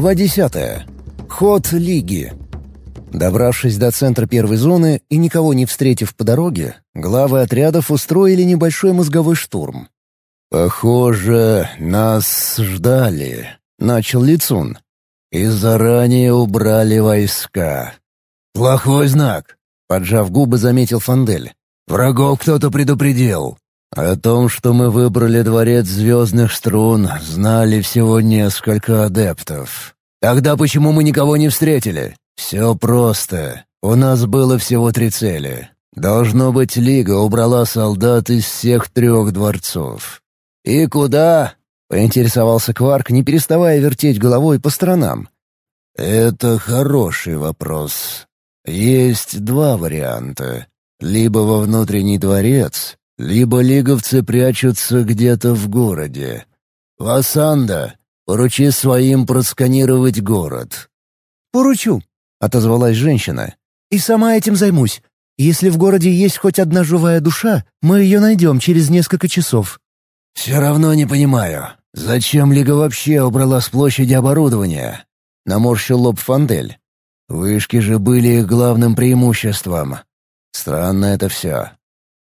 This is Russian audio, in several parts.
Глава 10. Ход Лиги. Добравшись до центра первой зоны и никого не встретив по дороге, главы отрядов устроили небольшой мозговой штурм. «Похоже, нас ждали», — начал Лицун. «И заранее убрали войска». «Плохой знак», — поджав губы, заметил Фандель. «Врагов кто-то предупредил». О том, что мы выбрали дворец звездных струн, знали всего несколько адептов. Тогда почему мы никого не встретили? Все просто. У нас было всего три цели. Должно быть, Лига убрала солдат из всех трех дворцов. «И куда?» — поинтересовался Кварк, не переставая вертеть головой по сторонам. «Это хороший вопрос. Есть два варианта. Либо во внутренний дворец, либо лиговцы прячутся где-то в городе. Васанда, поручи своим просканировать город». «Поручу», — отозвалась женщина. «И сама этим займусь. Если в городе есть хоть одна живая душа, мы ее найдем через несколько часов». «Все равно не понимаю, зачем Лига вообще убрала с площади оборудование?» — наморщил лоб Фандель. «Вышки же были их главным преимуществом. Странно это все.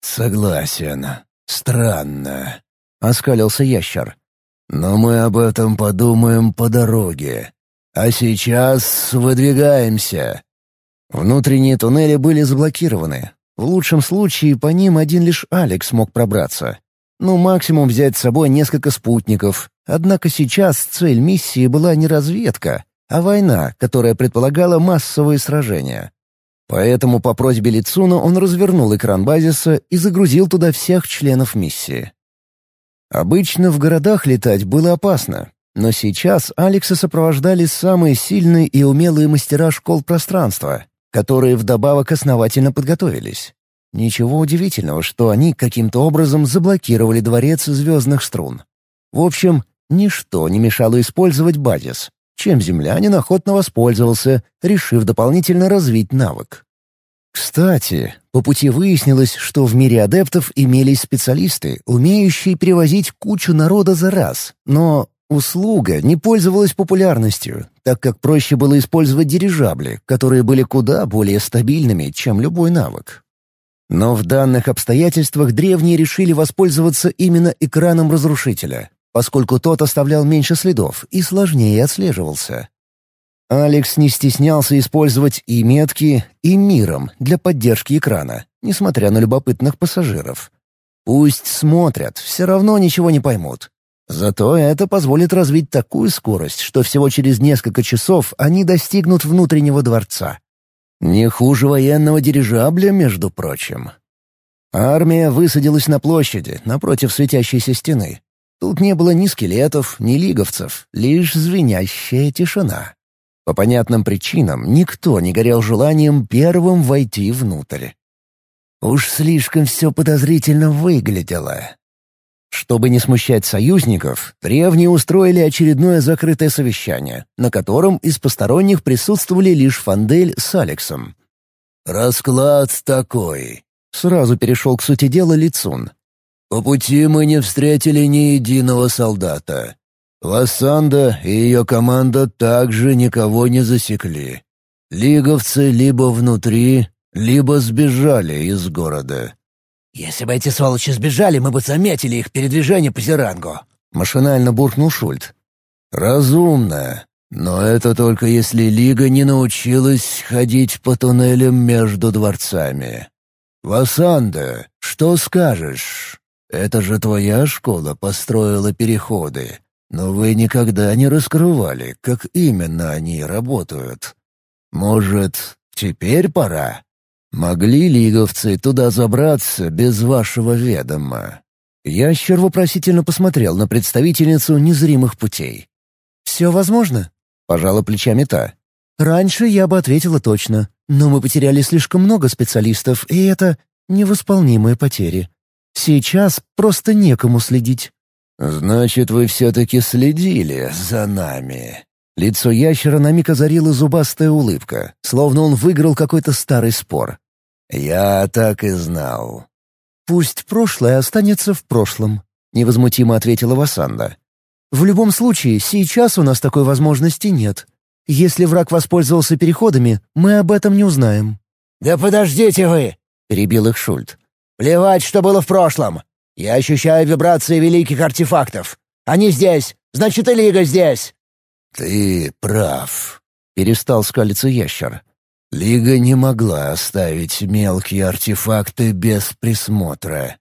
«Согласен. Странно», — оскалился ящер. «Но мы об этом подумаем по дороге. А сейчас выдвигаемся». Внутренние туннели были заблокированы. В лучшем случае по ним один лишь Алекс мог пробраться. Ну, максимум взять с собой несколько спутников. Однако сейчас цель миссии была не разведка, а война, которая предполагала массовые сражения. Поэтому по просьбе Лицуна он развернул экран базиса и загрузил туда всех членов миссии. Обычно в городах летать было опасно, но сейчас Алекса сопровождали самые сильные и умелые мастера школ пространства, которые вдобавок основательно подготовились. Ничего удивительного, что они каким-то образом заблокировали дворец звездных струн. В общем, ничто не мешало использовать базис чем землянин охотно воспользовался, решив дополнительно развить навык. Кстати, по пути выяснилось, что в мире адептов имелись специалисты, умеющие перевозить кучу народа за раз, но услуга не пользовалась популярностью, так как проще было использовать дирижабли, которые были куда более стабильными, чем любой навык. Но в данных обстоятельствах древние решили воспользоваться именно экраном разрушителя, поскольку тот оставлял меньше следов и сложнее отслеживался. Алекс не стеснялся использовать и метки, и миром для поддержки экрана, несмотря на любопытных пассажиров. Пусть смотрят, все равно ничего не поймут. Зато это позволит развить такую скорость, что всего через несколько часов они достигнут внутреннего дворца. Не хуже военного дирижабля, между прочим. Армия высадилась на площади, напротив светящейся стены, Тут не было ни скелетов, ни лиговцев, лишь звенящая тишина. По понятным причинам никто не горел желанием первым войти внутрь. Уж слишком все подозрительно выглядело. Чтобы не смущать союзников, древние устроили очередное закрытое совещание, на котором из посторонних присутствовали лишь Фандель с Алексом. «Расклад такой», — сразу перешел к сути дела Лицун. По пути мы не встретили ни единого солдата. Лассанда и ее команда также никого не засекли. Лиговцы либо внутри, либо сбежали из города. «Если бы эти сволочи сбежали, мы бы заметили их передвижение по Зерангу», — машинально буркнул Шульт. «Разумно, но это только если Лига не научилась ходить по туннелям между дворцами. Васанда, что скажешь?» Это же твоя школа построила переходы, но вы никогда не раскрывали, как именно они работают. Может, теперь пора? Могли лиговцы туда забраться без вашего ведома?» Ящер вопросительно посмотрел на представительницу незримых путей. «Все возможно?» — пожала плечами та. «Раньше я бы ответила точно, но мы потеряли слишком много специалистов, и это невосполнимые потери. Сейчас просто некому следить». «Значит, вы все-таки следили за нами». Лицо ящера на миг озарила зубастая улыбка, словно он выиграл какой-то старый спор. «Я так и знал». «Пусть прошлое останется в прошлом», — невозмутимо ответила Васанда. В любом случае, сейчас у нас такой возможности нет. Если враг воспользовался переходами, мы об этом не узнаем». «Да подождите вы!» — перебил их Шульт. «Плевать, что было в прошлом. Я ощущаю вибрации великих артефактов. Они здесь, значит и Лига здесь». «Ты прав», — перестал скалиться ящер. «Лига не могла оставить мелкие артефакты без присмотра.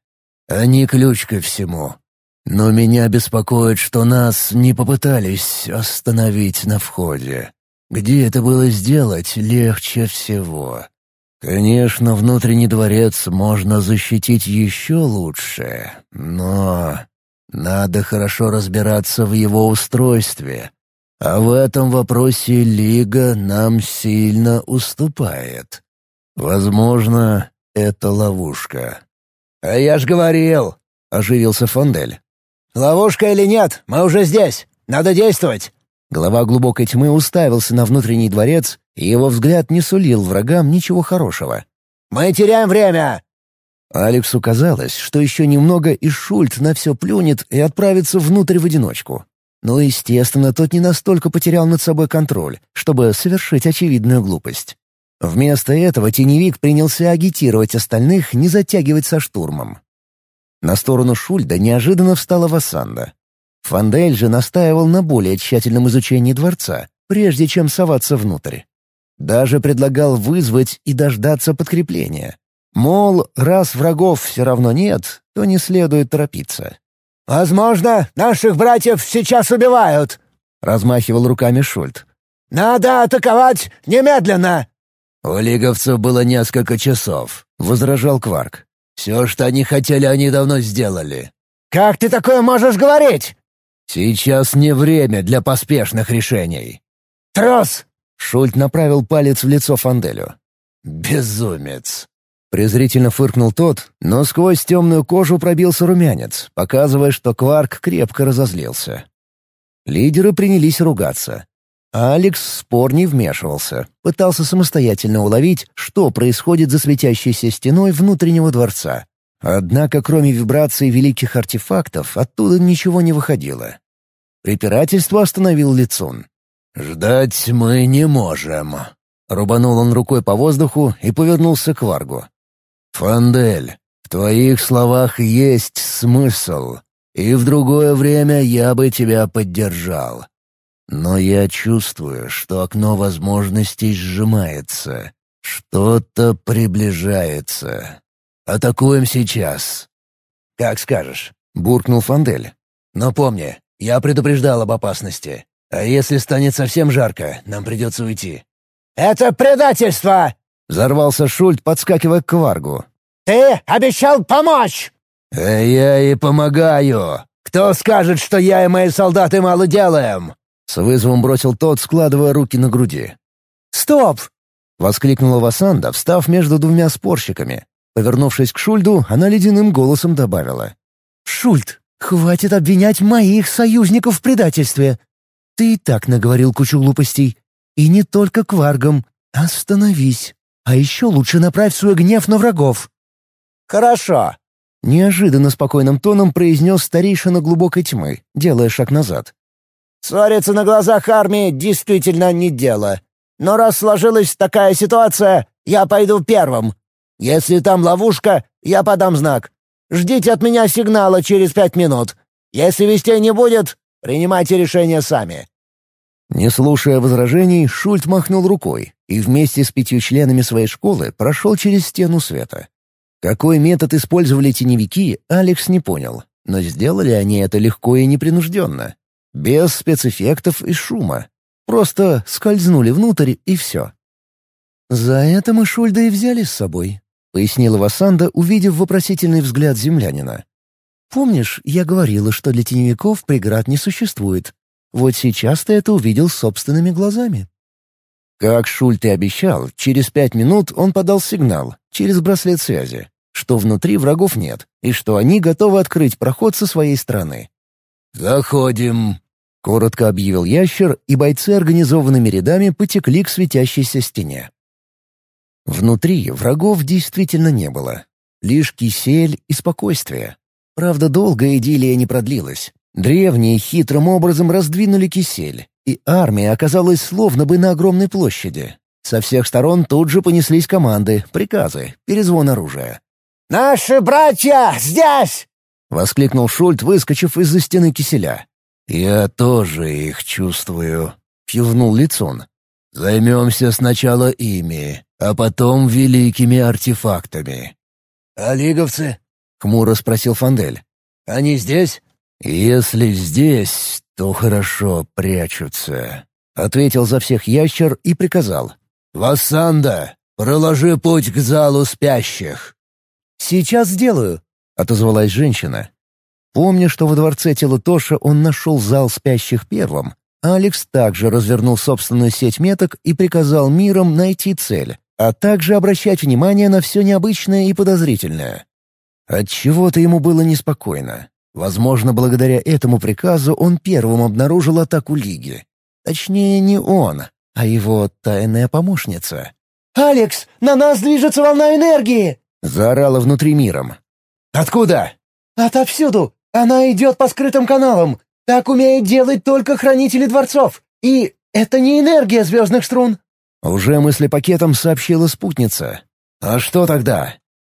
Они ключ ко всему. Но меня беспокоит, что нас не попытались остановить на входе. Где это было сделать, легче всего. Конечно, внутренний дворец можно защитить еще лучше, но надо хорошо разбираться в его устройстве. А в этом вопросе Лига нам сильно уступает. Возможно, это ловушка. «А я ж говорил!» — оживился Фондель. «Ловушка или нет, мы уже здесь. Надо действовать!» Глава глубокой тьмы уставился на внутренний дворец, и его взгляд не сулил врагам ничего хорошего. «Мы теряем время!» Алексу казалось, что еще немного и Шульт на все плюнет и отправится внутрь в одиночку. Но, естественно, тот не настолько потерял над собой контроль, чтобы совершить очевидную глупость. Вместо этого теневик принялся агитировать остальных не затягивать со штурмом. На сторону Шульда неожиданно встала Вассанда. Фандель же настаивал на более тщательном изучении дворца, прежде чем соваться внутрь. Даже предлагал вызвать и дождаться подкрепления. Мол, раз врагов все равно нет, то не следует торопиться. «Возможно, наших братьев сейчас убивают», — размахивал руками Шульд. «Надо атаковать немедленно!» «У лиговцев было несколько часов», — возражал Кварк. Все, что они хотели, они давно сделали». «Как ты такое можешь говорить?» «Сейчас не время для поспешных решений». «Трос!» — Шульт направил палец в лицо Фанделю. «Безумец!» Презрительно фыркнул тот, но сквозь темную кожу пробился румянец, показывая, что Кварк крепко разозлился. Лидеры принялись ругаться. А Алекс в спор не вмешивался, пытался самостоятельно уловить, что происходит за светящейся стеной внутреннего дворца. Однако, кроме вибраций великих артефактов, оттуда ничего не выходило. Препирательство остановил Лицун. «Ждать мы не можем», — рубанул он рукой по воздуху и повернулся к Варгу. «Фандель, в твоих словах есть смысл, и в другое время я бы тебя поддержал. Но я чувствую, что окно возможностей сжимается. Что-то приближается. Атакуем сейчас. «Как скажешь», — буркнул Фандель. «Но помни, я предупреждал об опасности. А если станет совсем жарко, нам придется уйти». «Это предательство!» — взорвался Шульт, подскакивая к Варгу. «Ты обещал помочь!» «А я и помогаю. Кто скажет, что я и мои солдаты мало делаем?» С вызовом бросил тот, складывая руки на груди. «Стоп!» — воскликнула Васанда, встав между двумя спорщиками. Повернувшись к Шульду, она ледяным голосом добавила. «Шульд, хватит обвинять моих союзников в предательстве. Ты и так наговорил кучу глупостей. И не только к варгам. Остановись. А еще лучше направь свой гнев на врагов». «Хорошо», — неожиданно спокойным тоном произнес старейшина глубокой тьмы, делая шаг назад. Ссориться на глазах армии действительно не дело. Но раз сложилась такая ситуация, я пойду первым. Если там ловушка, я подам знак. Ждите от меня сигнала через пять минут. Если вестей не будет, принимайте решение сами». Не слушая возражений, Шульт махнул рукой и вместе с пятью членами своей школы прошел через стену света. Какой метод использовали теневики, Алекс не понял, но сделали они это легко и непринужденно. Без спецэффектов и шума. Просто скользнули внутрь и все. «За это мы Шульда и взяли с собой», — пояснила Васанда, увидев вопросительный взгляд землянина. «Помнишь, я говорила, что для теневиков преград не существует? Вот сейчас ты это увидел собственными глазами». Как Шульт и обещал, через пять минут он подал сигнал, через браслет связи, что внутри врагов нет, и что они готовы открыть проход со своей стороны. «Заходим», — коротко объявил ящер, и бойцы организованными рядами потекли к светящейся стене. Внутри врагов действительно не было. Лишь кисель и спокойствие. Правда, долго идиллия не продлилась. Древние хитрым образом раздвинули кисель, и армия оказалась словно бы на огромной площади. Со всех сторон тут же понеслись команды, приказы, перезвон оружия. «Наши братья здесь!» — воскликнул Шульт, выскочив из-за стены киселя. «Я тоже их чувствую», — кивнул Лицун. «Займемся сначала ими, а потом великими артефактами». «А лиговцы?» — хмуро спросил Фандель. «Они здесь?» «Если здесь, то хорошо прячутся», — ответил за всех ящер и приказал. «Вассанда, проложи путь к залу спящих». «Сейчас сделаю», — отозвалась женщина. Помня, что во дворце Телотоша он нашел зал спящих первым, Алекс также развернул собственную сеть меток и приказал мирам найти цель, а также обращать внимание на все необычное и подозрительное. Отчего-то ему было неспокойно. Возможно, благодаря этому приказу он первым обнаружил атаку Лиги. Точнее, не он, а его тайная помощница. «Алекс, на нас движется волна энергии!» — заорала внутри миром. «Откуда?» «Отовсюду! Она идет по скрытым каналам! Так умеют делать только хранители дворцов! И это не энергия звездных струн!» Уже мыслепакетом сообщила спутница. «А что тогда?»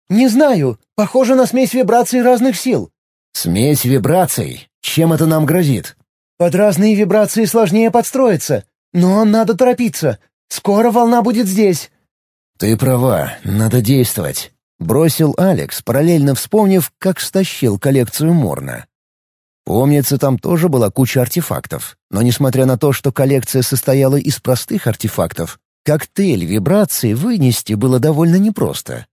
«Не знаю. Похоже на смесь вибраций разных сил. «Смесь вибраций? Чем это нам грозит?» «Под разные вибрации сложнее подстроиться. Но надо торопиться. Скоро волна будет здесь». «Ты права, надо действовать», — бросил Алекс, параллельно вспомнив, как стащил коллекцию Морна. Помнится, там тоже была куча артефактов, но несмотря на то, что коллекция состояла из простых артефактов, коктейль вибраций вынести было довольно непросто.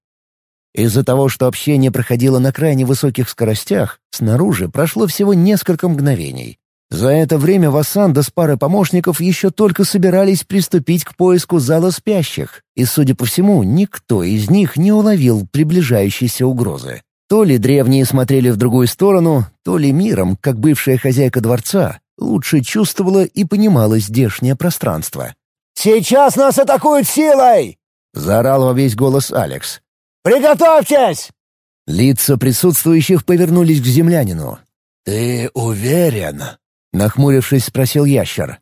Из-за того, что общение проходило на крайне высоких скоростях, снаружи прошло всего несколько мгновений. За это время Вассанда с парой помощников еще только собирались приступить к поиску зала спящих, и, судя по всему, никто из них не уловил приближающейся угрозы. То ли древние смотрели в другую сторону, то ли миром, как бывшая хозяйка дворца, лучше чувствовала и понимала здешнее пространство. «Сейчас нас атакуют силой!» — заорал во весь голос Алекс. «Приготовьтесь!» Лица присутствующих повернулись к землянину. «Ты уверен?» — нахмурившись, спросил ящер.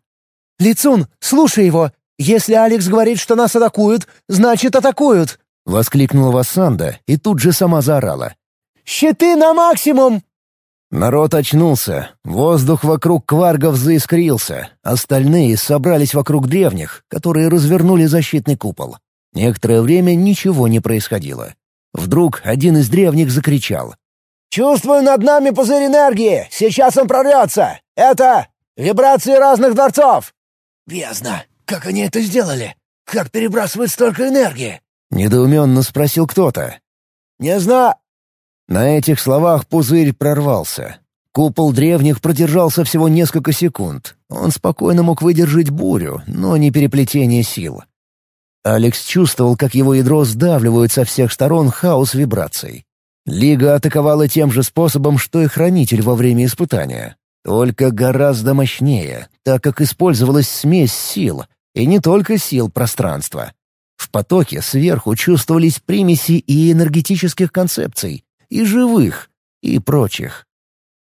«Лицун, слушай его! Если Алекс говорит, что нас атакуют, значит атакуют!» — воскликнула Вассанда и тут же сама заорала. «Щиты на максимум!» Народ очнулся, воздух вокруг кваргов заискрился, остальные собрались вокруг древних, которые развернули защитный купол. Некоторое время ничего не происходило. Вдруг один из древних закричал. «Чувствую над нами пузырь энергии! Сейчас он прорвется! Это вибрации разных дворцов!» «Бездна! Как они это сделали? Как перебрасывают столько энергии?» — недоуменно спросил кто-то. «Не знаю». На этих словах пузырь прорвался. Купол древних продержался всего несколько секунд. Он спокойно мог выдержать бурю, но не переплетение сил. Алекс чувствовал, как его ядро сдавливают со всех сторон хаос вибраций. Лига атаковала тем же способом, что и Хранитель во время испытания. Только гораздо мощнее, так как использовалась смесь сил, и не только сил пространства. В потоке сверху чувствовались примеси и энергетических концепций, и живых, и прочих.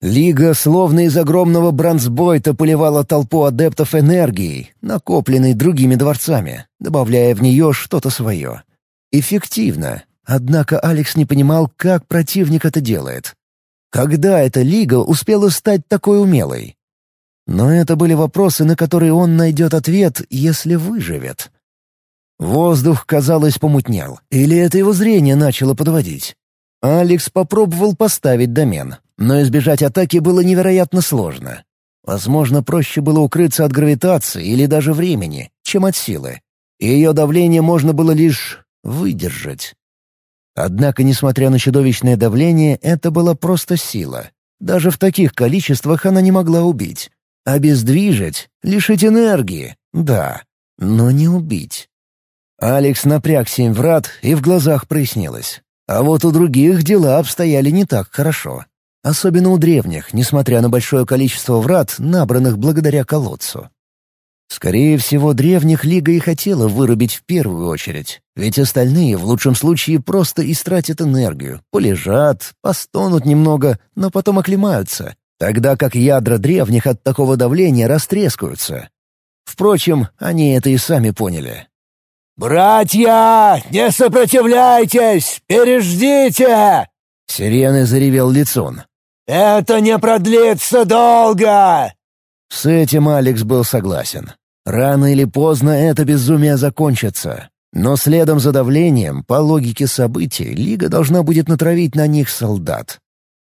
Лига словно из огромного бронзбойта поливала толпу адептов энергией, накопленной другими дворцами, добавляя в нее что-то свое. Эффективно, однако Алекс не понимал, как противник это делает. Когда эта лига успела стать такой умелой? Но это были вопросы, на которые он найдет ответ, если выживет. Воздух, казалось, помутнел. Или это его зрение начало подводить? Алекс попробовал поставить домен, но избежать атаки было невероятно сложно. Возможно, проще было укрыться от гравитации или даже времени, чем от силы. И ее давление можно было лишь выдержать. Однако, несмотря на чудовищное давление, это была просто сила. Даже в таких количествах она не могла убить. Обездвижить, лишить энергии — да, но не убить. Алекс напряг семь врат, и в глазах прояснилось. А вот у других дела обстояли не так хорошо. Особенно у древних, несмотря на большое количество врат, набранных благодаря колодцу. Скорее всего, древних Лига и хотела вырубить в первую очередь, ведь остальные в лучшем случае просто истратят энергию, полежат, постонут немного, но потом оклемаются, тогда как ядра древних от такого давления растрескаются. Впрочем, они это и сами поняли. «Братья, не сопротивляйтесь! Переждите!» Сирены заревел Лицун. «Это не продлится долго!» С этим Алекс был согласен. Рано или поздно это безумие закончится. Но следом за давлением, по логике событий, Лига должна будет натравить на них солдат.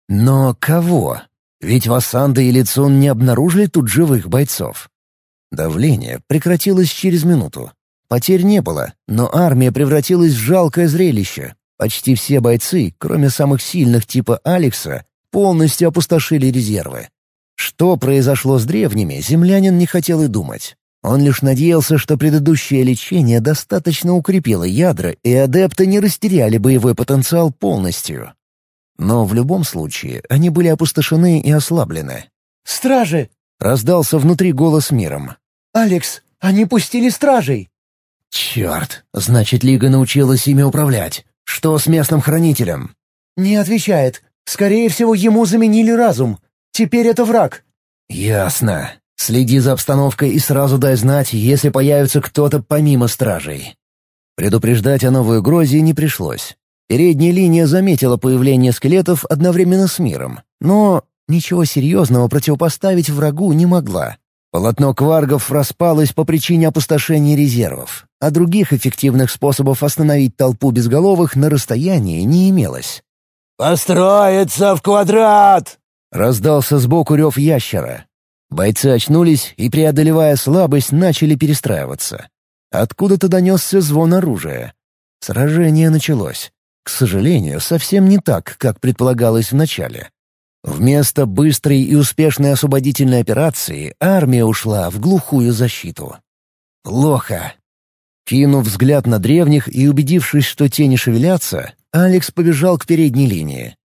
Но кого? Ведь Вассанда и Лицун не обнаружили тут живых бойцов. Давление прекратилось через минуту. Потерь не было, но армия превратилась в жалкое зрелище. Почти все бойцы, кроме самых сильных типа Алекса, полностью опустошили резервы. Что произошло с древними, землянин не хотел и думать. Он лишь надеялся, что предыдущее лечение достаточно укрепило ядра, и адепты не растеряли боевой потенциал полностью. Но в любом случае они были опустошены и ослаблены. «Стражи!» — раздался внутри голос миром. «Алекс, они пустили стражей!» «Черт! Значит, Лига научилась ими управлять. Что с местным хранителем?» «Не отвечает. Скорее всего, ему заменили разум. Теперь это враг». «Ясно. Следи за обстановкой и сразу дай знать, если появится кто-то помимо стражей». Предупреждать о новой угрозе не пришлось. Передняя линия заметила появление скелетов одновременно с миром, но ничего серьезного противопоставить врагу не могла. Полотно кваргов распалось по причине опустошения резервов, а других эффективных способов остановить толпу безголовых на расстоянии не имелось. «Построиться в квадрат!» — раздался сбоку рев ящера. Бойцы очнулись и, преодолевая слабость, начали перестраиваться. Откуда-то донесся звон оружия. Сражение началось. К сожалению, совсем не так, как предполагалось вначале. Вместо быстрой и успешной освободительной операции армия ушла в глухую защиту. Плохо. Кинув взгляд на древних и убедившись, что те не шевелятся, Алекс побежал к передней линии.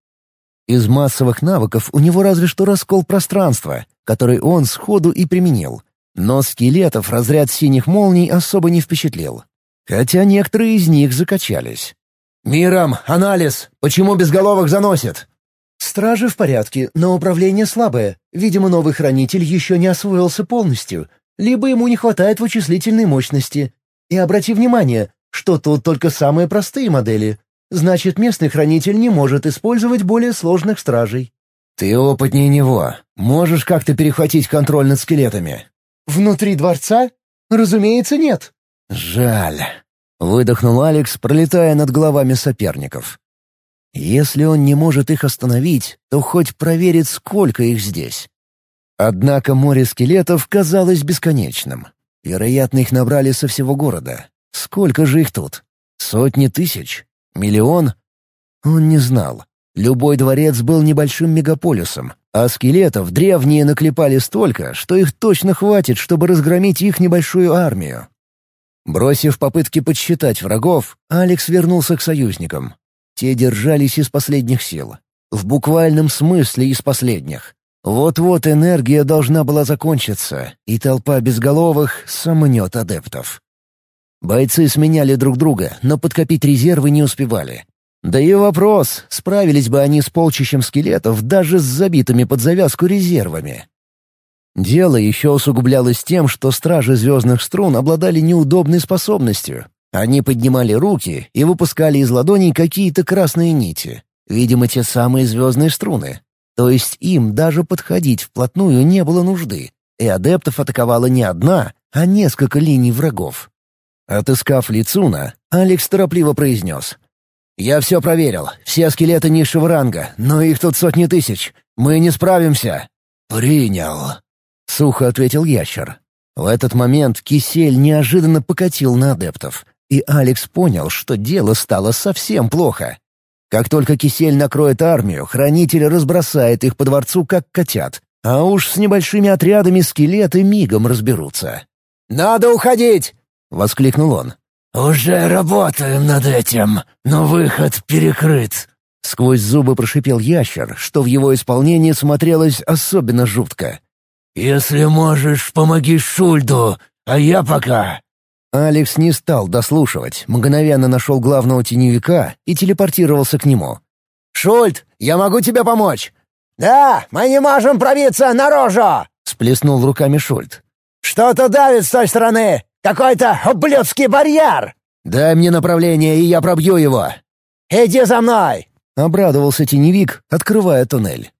Из массовых навыков у него разве что раскол пространства, который он сходу и применил. Но скелетов разряд синих молний особо не впечатлил. Хотя некоторые из них закачались. «Миром, анализ! Почему безголовых заносит?» «Стражи в порядке, но управление слабое. Видимо, новый хранитель еще не освоился полностью. Либо ему не хватает вычислительной мощности. И обрати внимание, что тут только самые простые модели. Значит, местный хранитель не может использовать более сложных стражей». «Ты опытнее него. Можешь как-то перехватить контроль над скелетами?» «Внутри дворца? Разумеется, нет». «Жаль. Выдохнул Алекс, пролетая над головами соперников. Если он не может их остановить, то хоть проверит, сколько их здесь. Однако море скелетов казалось бесконечным. Вероятно, их набрали со всего города. Сколько же их тут? Сотни тысяч? Миллион? Он не знал. Любой дворец был небольшим мегаполисом, а скелетов древние наклепали столько, что их точно хватит, чтобы разгромить их небольшую армию. Бросив попытки подсчитать врагов, Алекс вернулся к союзникам. Те держались из последних сил. В буквальном смысле из последних. Вот-вот энергия должна была закончиться, и толпа безголовых сомнет адептов. Бойцы сменяли друг друга, но подкопить резервы не успевали. Да и вопрос, справились бы они с полчищем скелетов даже с забитыми под завязку резервами. Дело еще усугублялось тем, что стражи звездных струн обладали неудобной способностью. Они поднимали руки и выпускали из ладоней какие-то красные нити. Видимо, те самые звездные струны. То есть им даже подходить вплотную не было нужды, и адептов атаковала не одна, а несколько линий врагов. Отыскав Лицуна, Алекс торопливо произнес. «Я все проверил. Все скелеты низшего ранга, но их тут сотни тысяч. Мы не справимся». «Принял», — сухо ответил ящер. В этот момент кисель неожиданно покатил на адептов, и Алекс понял, что дело стало совсем плохо. Как только кисель накроет армию, хранитель разбросает их по дворцу, как котят, а уж с небольшими отрядами скелеты мигом разберутся. «Надо уходить!» — воскликнул он. «Уже работаем над этим, но выход перекрыт», — сквозь зубы прошипел ящер, что в его исполнении смотрелось особенно жутко. «Если можешь, помоги Шульду, а я пока...» Алекс не стал дослушивать, мгновенно нашел главного теневика и телепортировался к нему. «Шульд, я могу тебе помочь!» «Да, мы не можем пробиться наружу!» — сплеснул руками Шульт. «Что-то давит с той стороны! Какой-то ублюдский барьер!» «Дай мне направление, и я пробью его!» «Иди за мной!» — обрадовался теневик, открывая туннель.